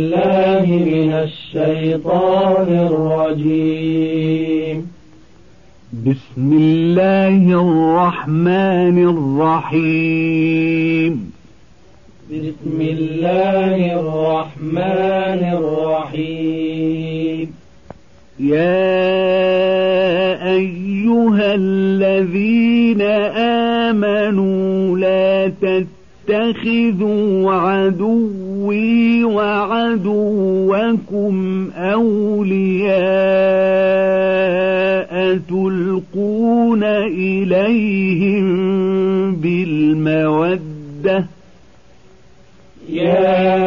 الله من الشيطان الرجيم. بسم الله الرحمن الرحيم. بسم الله الرحمن الرحيم. يا أيها الذين آمنوا لا تتخذوا عدوي وعدوكم أولياء تلقون إليهم بالمودة. يا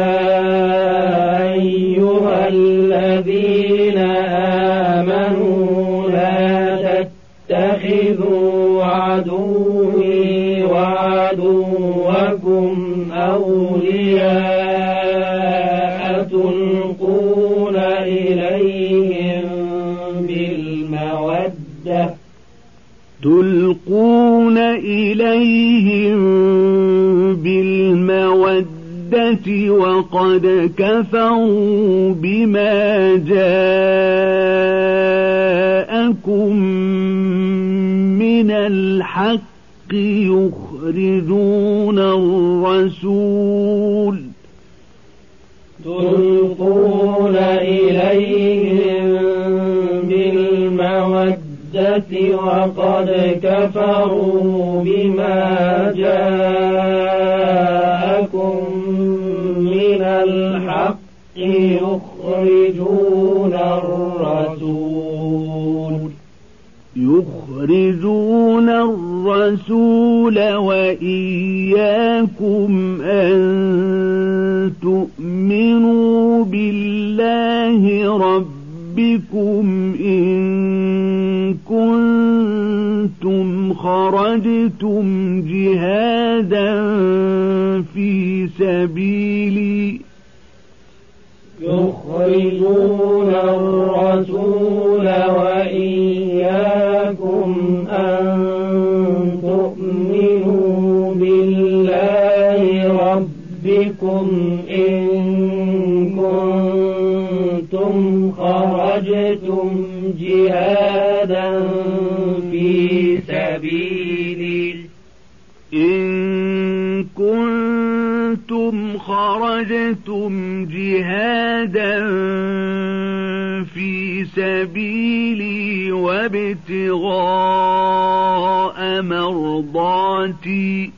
أيها الذين آمنوا لا تتخذوا عدوي كفروا بما جاءكم من الحق يخرجون الرسول تلقون إليهم بالمودة وقد كفروا بما جاءكم الحق يخرجون الرسول. يخرجون الرسول وإياكم أن تؤمنوا بالله ربكم إن كنتم خرجتم جهادا في سبيلي يخرجون الرسول وإياكم أن تؤمنوا بالله ربكم إن كنتم خرجتم جهادا في سبيلي إن كنتم خرجتم جهادا في سبيلي وابتغاء مرضاتي.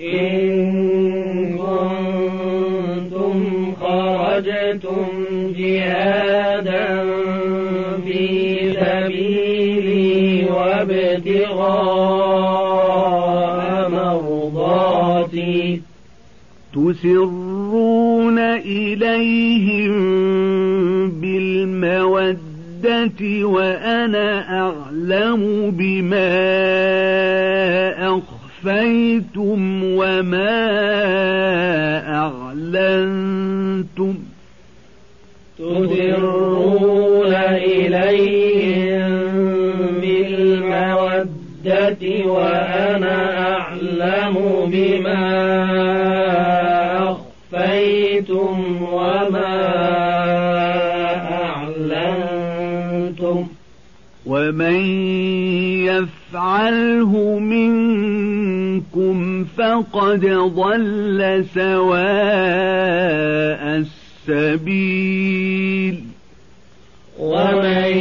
إن كنتم خرجتم جهادا في سبيلي وابتغاء تسرون إليهم بالمودة وأنا أعلم بما أخفيتم وما أعلنتم تسرون إليهم بالمودة وأنا ومن يفعله منكم فقد ضل سواء السبيل. ومن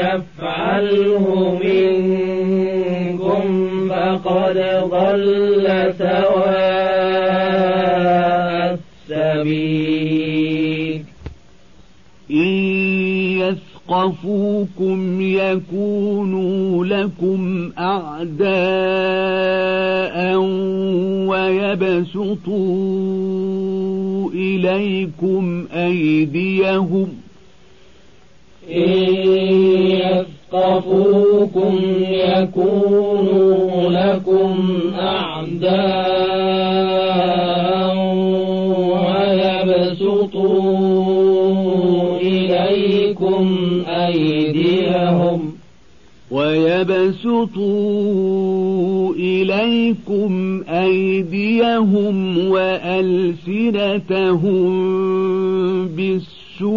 يفعله منكم فقد ضل سواء السبيل إن يثقفوكم يكونوا لكم أعداء ويبسطوا إليكم أيديهم إن يثقفوكم يكونوا لكم أعداء ويبسطوا إليكم أيديهم ويبسطوا إليكم أيديهم وألسنتهم بالسوء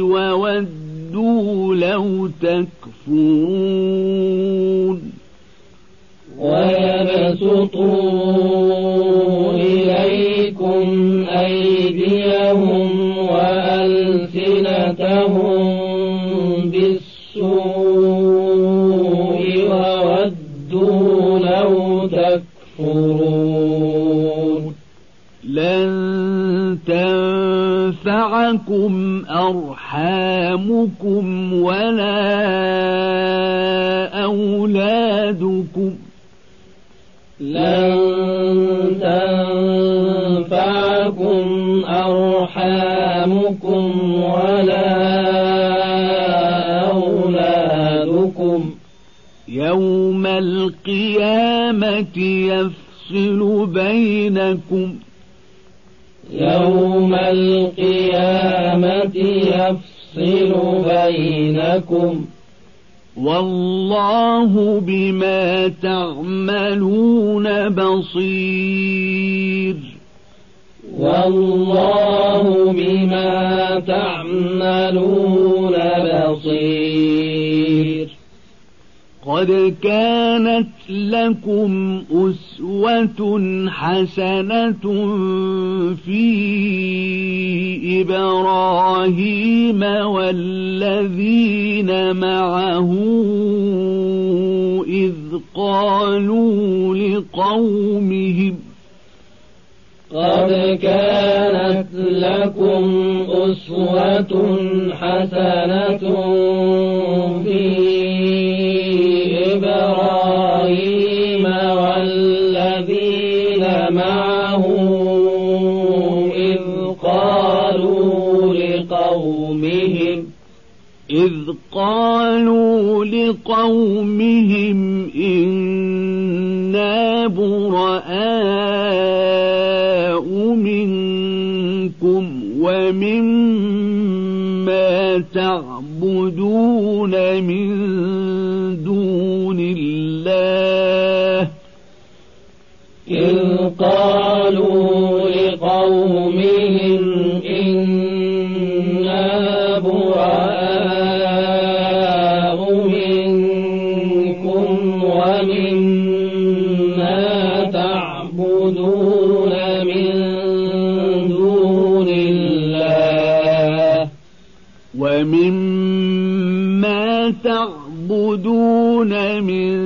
وودوا لو تكفرون ويبسطوا تنفعكم أرحامكم ولا أولادكم لن تنفعكم أرحامكم ولا أولادكم يوم القيامة يفصل بينكم يوم بينكم والله بما تعملون بصير والله بما تعملون بصير قد كانت لكم أسوة حسنة في إبراهيم والذين معه إذ قالوا لقومهم قد كانت لكم أسوة حسنة في إبراهيم والذين معه إذ قالوا لقومهم إذ قالوا لقومهم إنا براء منكم ومما تعبدون من دون قالوا لقومهم إنا براء منكم ومما تعبدون من دون الله. ومما تعبدون من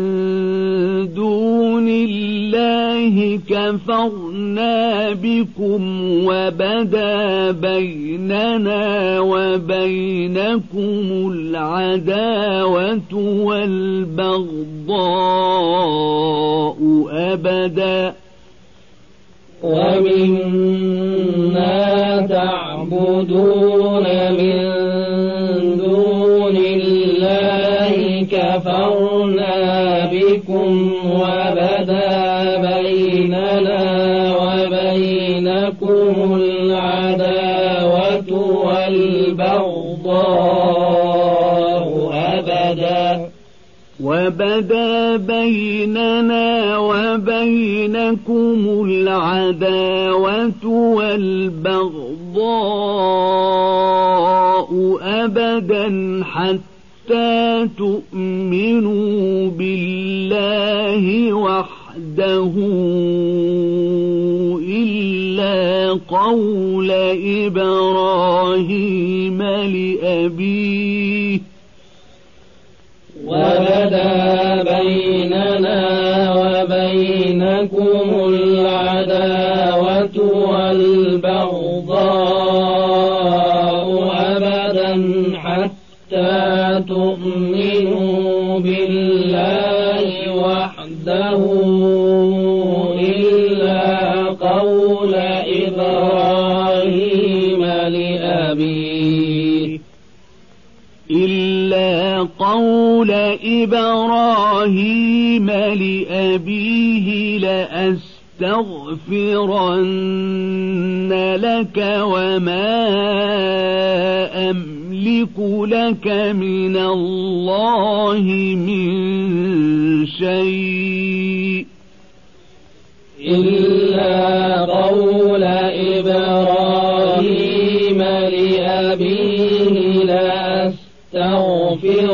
دون الله كفرنا بكم وبدا بيننا وبينكم العداوة والبغضاء أبدا ومما تعبدون من كفرنا بكم وبدا بيننا وبينكم العداوة والبغضاء أبدا. وبدا بيننا وبينكم العداوة والبغضاء أبدا حتى تؤمنوا بالله وحده إلا قول إبراهيم لأبيه. إلا قول إبراهيم لأبيه لأستغفرن لك وما أملك لك من الله من شيء إلا قول إبراهيم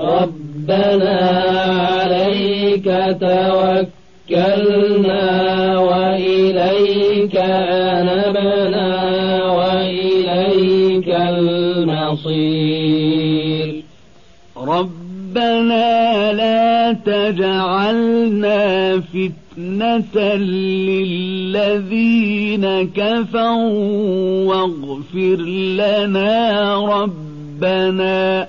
ربنا عليك توكلنا وإليك أنبنا وإليك المصير. ربنا لا تجعلنا فتنة للذين كفروا واغفر لنا ربنا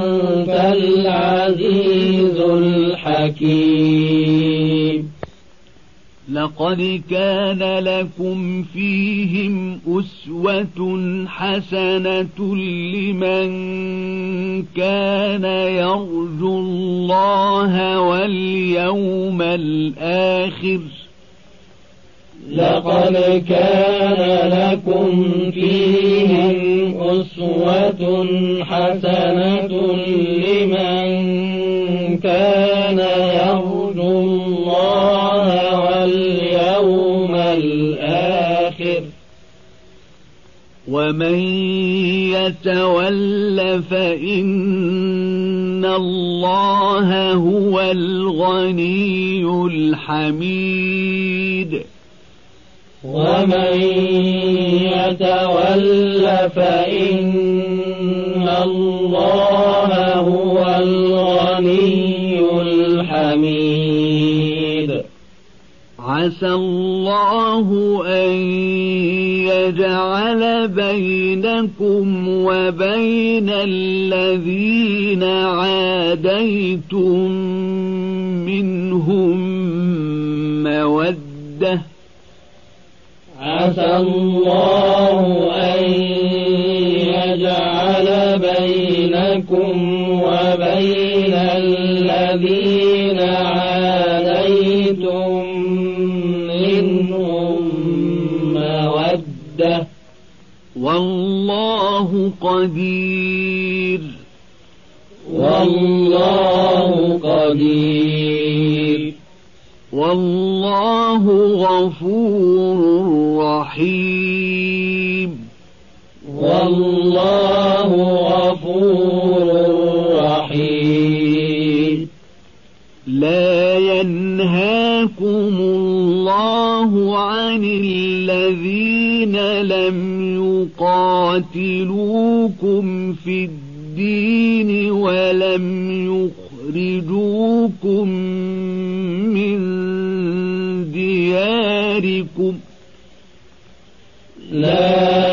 الحكيم لقد كان لكم فيهم أسوة حسنة لمن كان يرجو الله واليوم الآخر. لقد كان لكم فيهم أسوة حسنة لمن كان يرجو الله واليوم الآخر. ومن يتول فإن الله هو الغني الحميد. ومن يتول فإن الله عسى الله أن يجعل بينكم وبين الذين عاديتم منهم مودة. عسى الله أن يجعل بينكم قدير. والله قدير. والله غفور رحيم. والله غفور رحيم. لا ينهاكم الله عن الذين لم يقاتلوكم في الدين ولم يخرجوكم من دياركم. لا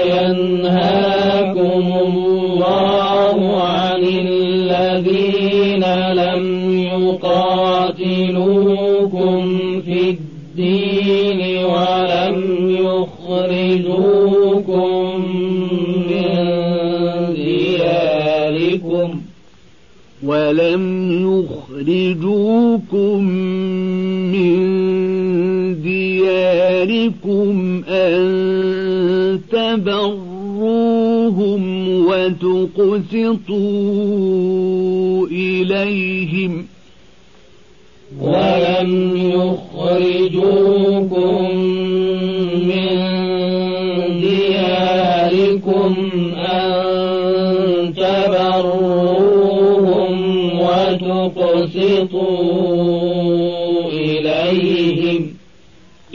يخرجوكم من دياركم أن تبروهم وتقسطوا إليهم. ولم يخرجوكم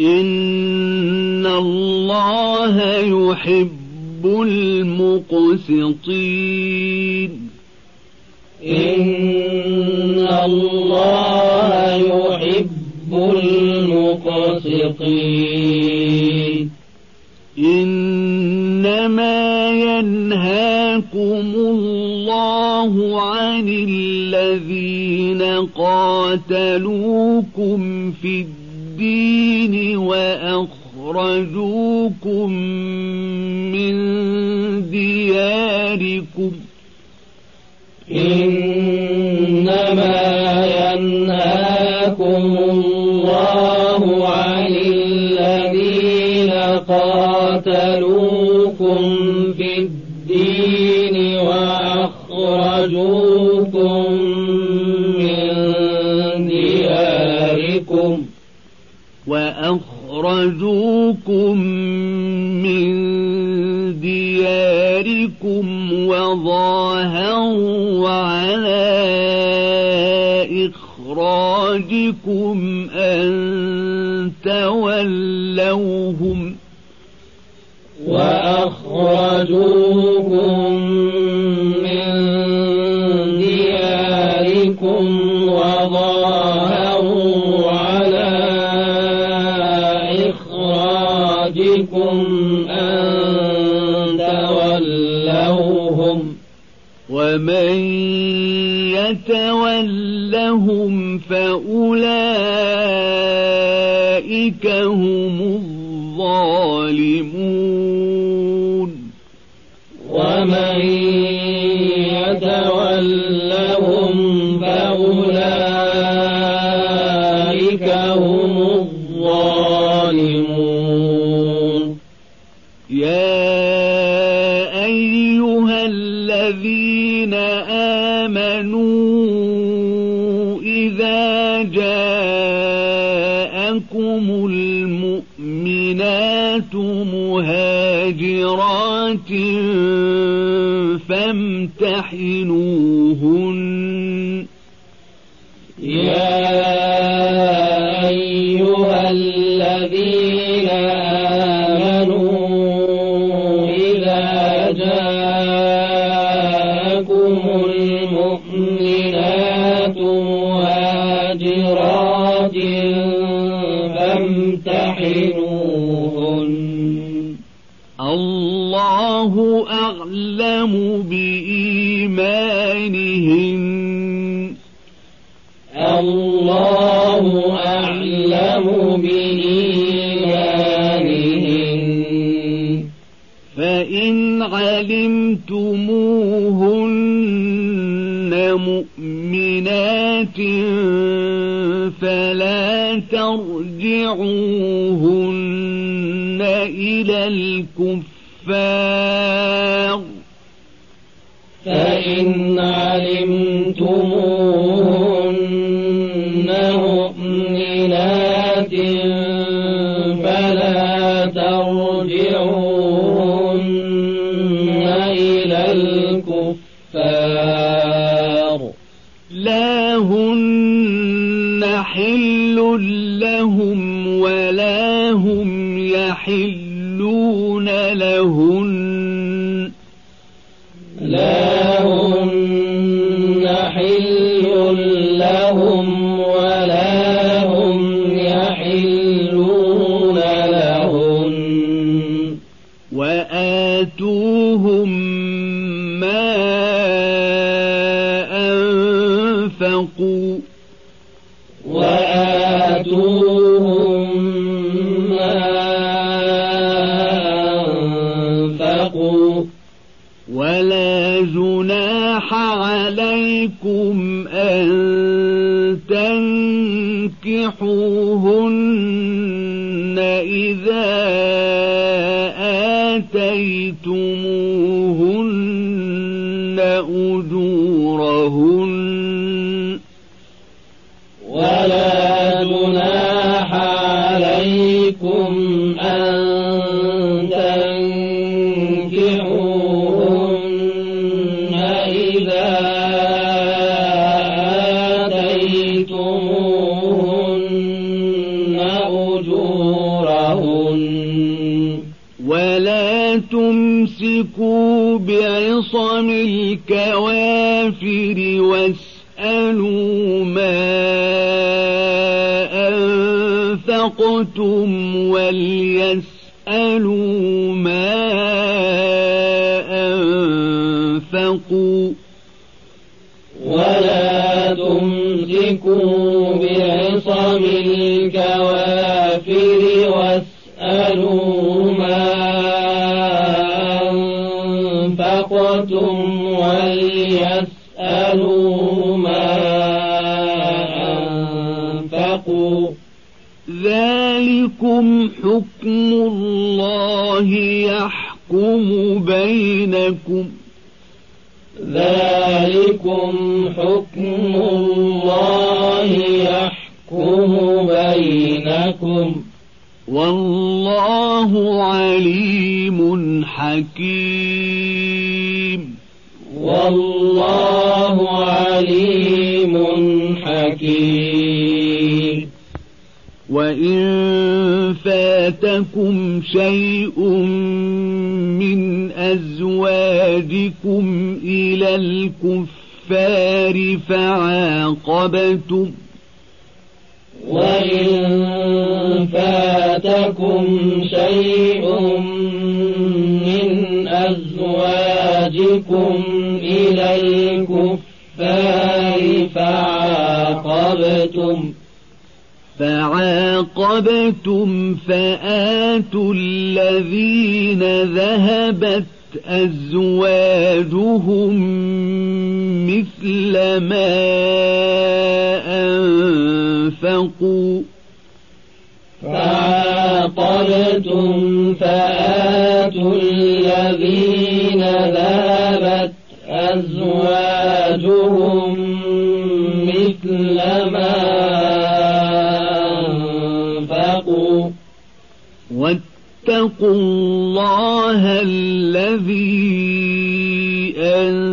إن الله يحب المقسطين إن الله يحب المقسطين إنما ينهاكم الله عن الذين قاتلوكم في الدين وأخرجوكم من دياركم. إنما ينهاكم الله عن الذين قاتلوكم في الدين وأخرجوكم وأخرجوكم من دياركم وظاهروا على إخراجكم أن تولوهم وأخرجوكم ومن يتولهم فأولئك هم الظالمون. فامتحنوهن أعلم بإيمانهن الله أعلم بإيمانهن فإن علمتموهن مؤمنات فلا ترجعوهن إلى الكفار. ولا جناح عليكم أن تنكحوهن إذا آتيتموهن أجورهن تمسكوا بعصم الكوافر واسألوا ما أنفقتم وليسألوا ذلكم حكم الله يحكم بينكم. ذلكم حكم الله يحكم بينكم. والله عليم حكيم. والله عليم حكيم. وإن فاتكم شيء من أزواجكم إلى الكفار فعاقبتم وإن فاتكم شيء من أزواجكم إلى الكفار فعاقبتم فعاقبتم فآتوا الذين ذهبت أزواجهم مثل ما أنفقوا. فعاقبتم فآتوا الذين ذهبت واتقوا الله الذي أنتم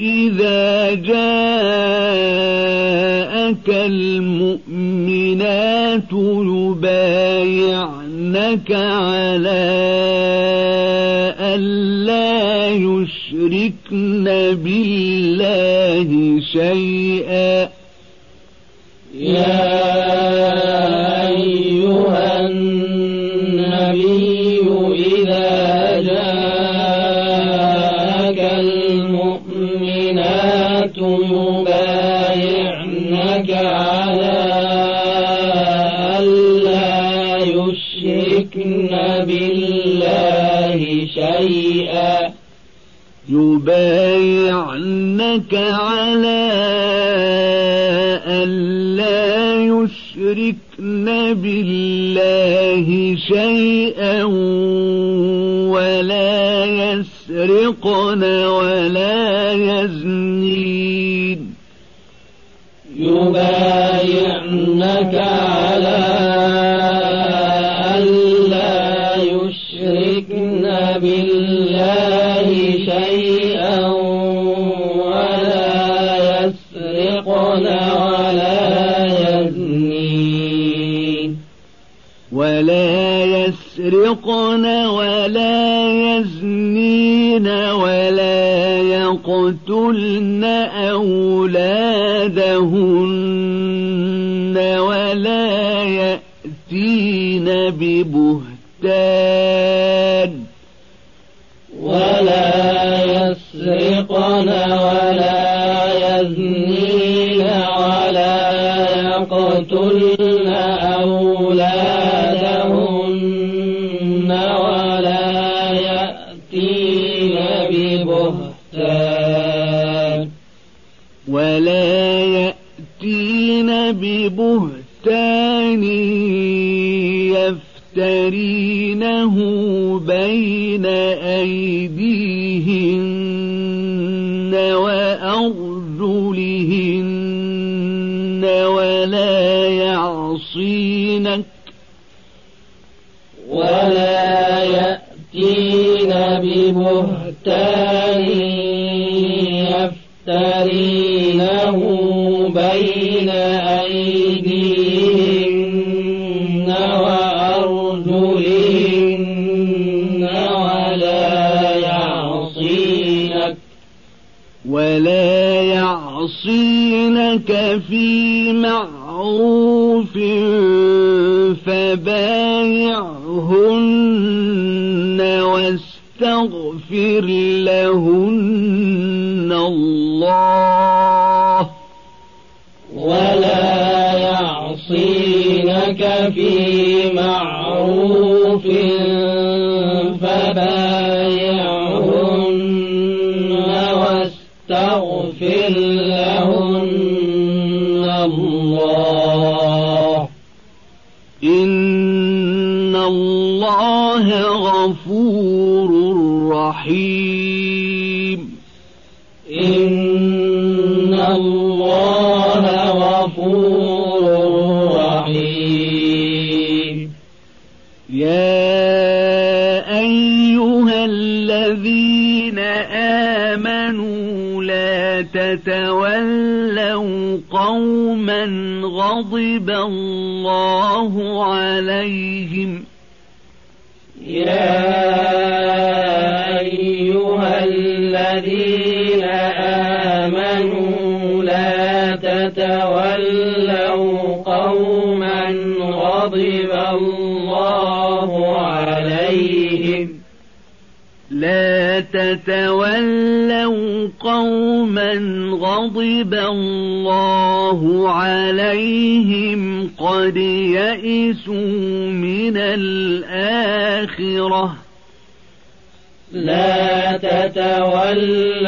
إذا جاءك المؤمنات يبايعنك على ألا يشركن بالله شيئا. يا يبايعنك على ألا يشركن بالله شيئا ولا يسرقن ولا يزنين يبايعنك على يسرقن ولا يزنين ولا يقتلن أولادهن ولا يأتين ببهتان ولا يسرقن ولا يزنين ولا يقتلن ببهتان يفترينه بين أيديهن وأرجلهن ولا يعصينك ولا يأتين ببهتان يعصينك في معروف فبايعهن واستغفر لهن الله. الله غفور رحيم. إن الله غفور رحيم. يا أيها الذين آمنوا لا تتولوا قوما غضب الله عليهم أيها الذين آمنوا لا تتولوا قوما غضب الله عليهم لا تتولوا قوما غضب الله عليهم قد يئسوا من الآخرة. لا تتولوا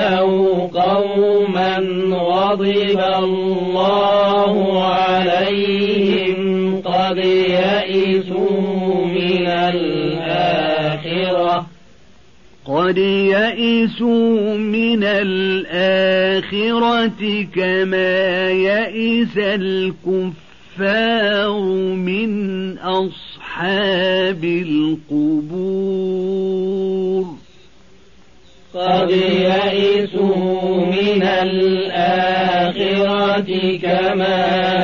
قوما غضب الله عليهم قد يئسوا من الآخرة. قد يئسوا من الآخرة كما يئس الكفار من أصحاب القبور قد يئسوا من الآخرة كما